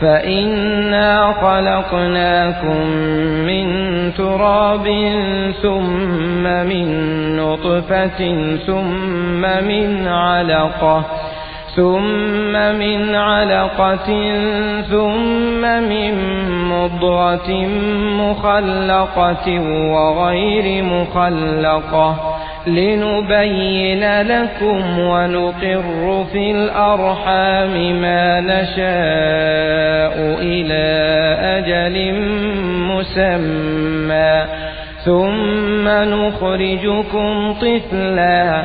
فإنا خلقناكم من تراب ثم من نطفة ثم من علقة ثم من علقة ثم من مضغة مخلقة وغير مخلقة لنبين لكم ونقر في الأرحام ما نشاء إلى أجل مسمى. ثم نخرجكم طفلا.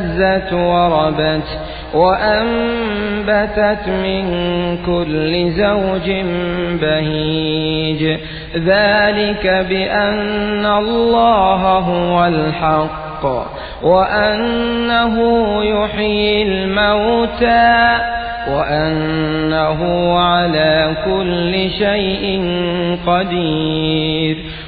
اهتزت وربت وأنبتت من كل زوج بهيج. ذلك بأن الله هو الحق وأنه يحيي الموتى وأنه على كل شيء قدير.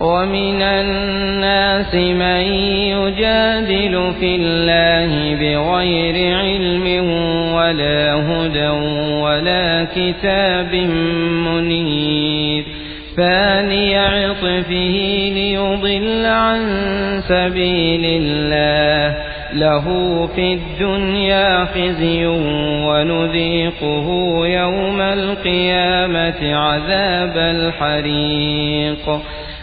ومن الناس من يجادل في الله بغير علم ولا هدى ولا كتاب منير. ثاني عطفه ليضل عن سبيل الله. له في الدنيا خزي ونذيقه يوم القيامة عذاب الحريق.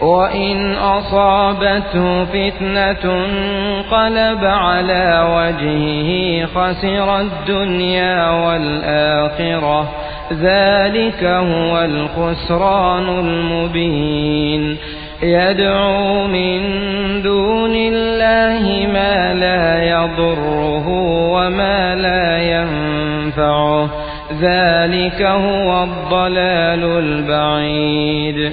وإن أصابته فتنة انقلب على وجهه خسر الدنيا والآخرة ذلك هو الخسران المبين يدعو من دون الله ما لا يضره وما لا ينفعه ذلك هو الضلال البعيد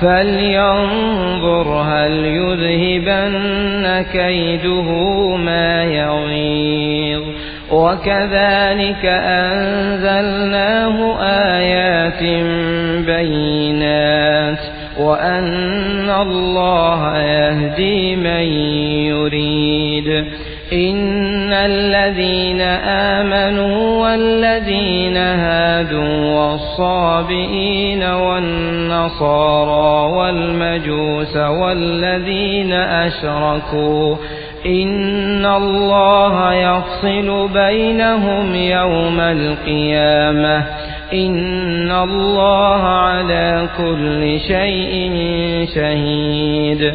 فلينظر هل يذهبن كيده ما يغيظ. وكذلك أنزلناه آيات بينات وأن الله يهدي من يريد. إن الذين آمنوا والذين هادوا والصابئين والنصارى والمجوس والذين أشركوا. إن الله يفصل بينهم يوم القيامة. إن الله على كل شيء شهيد.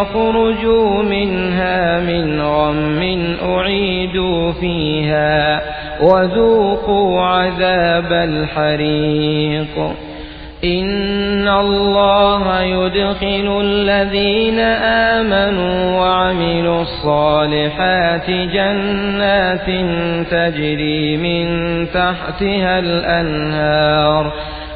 يخرجوا منها من غم أعيدوا فيها وذوقوا عذاب الحريق إن الله يدخل الذين آمنوا وعملوا الصالحات جنات تجري من تحتها الأنهار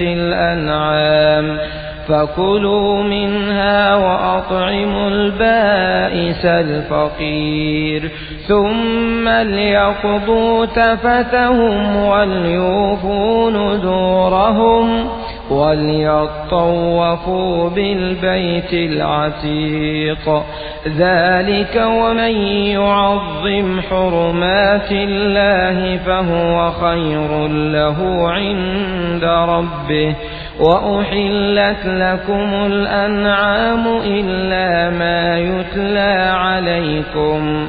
الأنعام. فكلوا منها وأطعموا البائس الفقير. ثم ليقضوا تفتهم وليوفوا نذورهم. وليطوفوا بالبيت العتيق. ذلك ومن يعظم حرمات الله فهو خير له عند ربه. وأحلت لكم الأنعام إلا ما يتلى عليكم.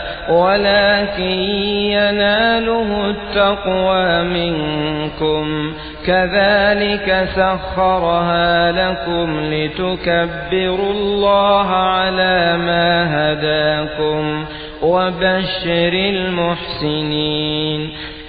ولكن يناله التقوى منكم. كذلك سخرها لكم لتكبروا الله على ما هداكم وبشر المحسنين.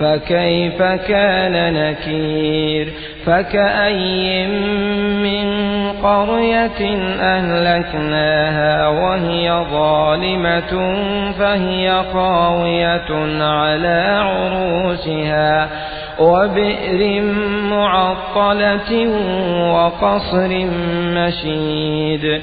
فكيف كان نكير؟ فكأي من قرية أهلكناها وهي ظالمة فهي خاوية على عروشها وبئر معطلة وقصر مشيد.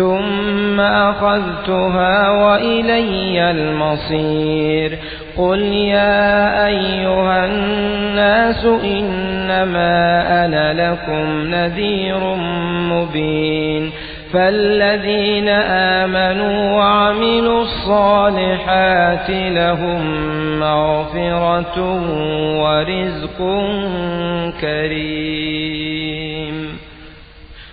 ثم أخذتها وإلي المصير. قل يا أيها الناس إنما أنا لكم نذير مبين. فالذين آمنوا وعملوا الصالحات لهم مغفرة ورزق كريم.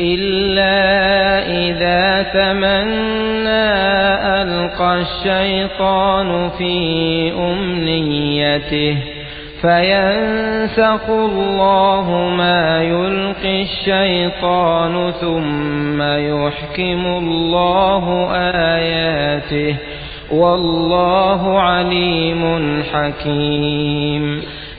إلا إذا تمنى ألقى الشيطان في أمنيته فينسخ الله ما يلقي الشيطان ثم يحكم الله آياته والله عليم حكيم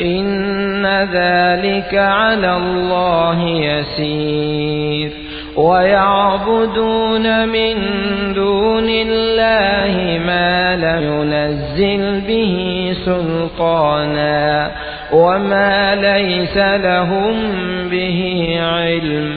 إن ذلك على الله يسير ويعبدون من دون الله ما لم ينزل به سلطانا وما ليس لهم به علم